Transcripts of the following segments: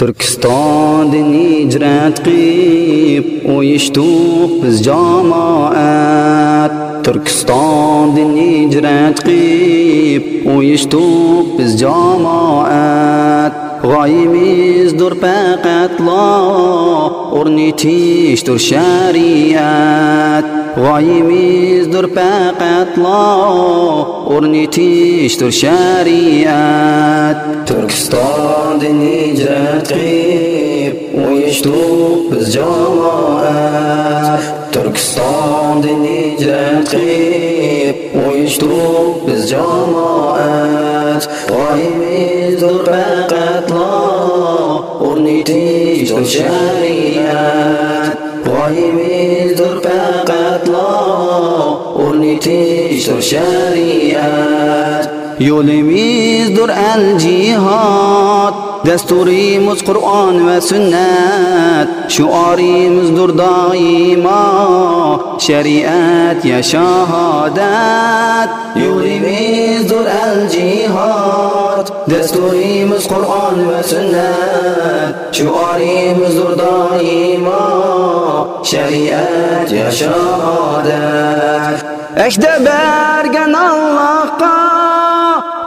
turkiston hijrat qilib o'yishduq biz jamoat. Turkiston hijrat qilib o'yishduq biz jamoat. غایمیز در پاکت لا ارنیتیش در شریعت. غایمیز در پاکت لا ارنیتیش در شریعت. ترکستان دنی جرد قیب ویش تو بز جامعات ترکستان دنی جرد قیب ویش تو بز جامعات غایمیز يوليميز دور الجهاد دستوري مز قرآن وسنة شعاري مز دور دائما شريعت يا شهادات يوليميز دور الجهاد دستوري مز قرآن وسنة شعارهم زر دائما شريعت يا شهادات Eşte bergen Allah'a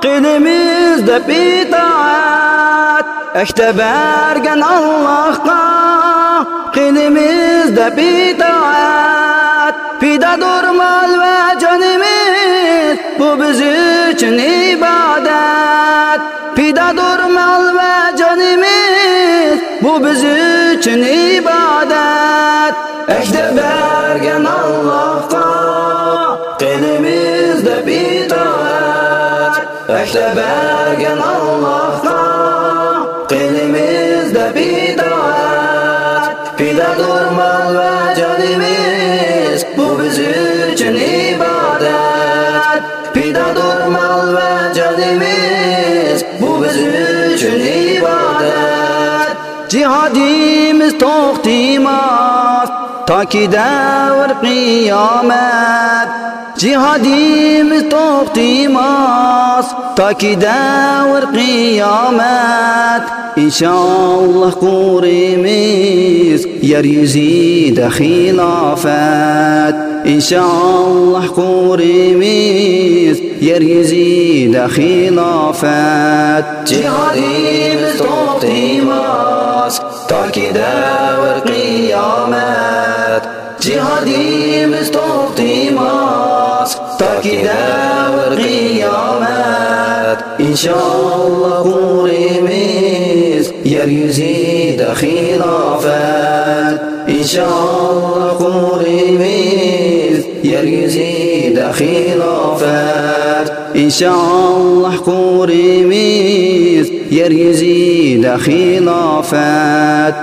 Dilimizde bitaat Eşte bergen Allah'a Dilimizde bitaat Fida durmaz ve canimiz Bu biz için ibadet. Fida durmaz ve canimiz bu biz üçün ibadet. Ekde bergen Allah'ta Dilimizde bir taat Ekde bergen Allah'ta Dilimizde bir taat Pide durmaz ve canimiz Bu biz üçün ibadet. Pide durmaz جهادي جهادیمز توختیماز تا کی دور قیامت. جهادیمز توختیماز تا کی دور قیامت. انشاءالله قوریمز یریزی دخیلافت انشاءالله قوریمز یریزی دخیلافت جهادیمز توختیماز الناس تاكي داور قيامات جهادي مستوطي ماس تاكي داور قيامات إن شاء الله قوري ميز يزيد خلافات. إن شاء الله قوري ميز يزيد خلافات. إن شاء الله قوري ميز يريزي دخيل خلافات